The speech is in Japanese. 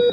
you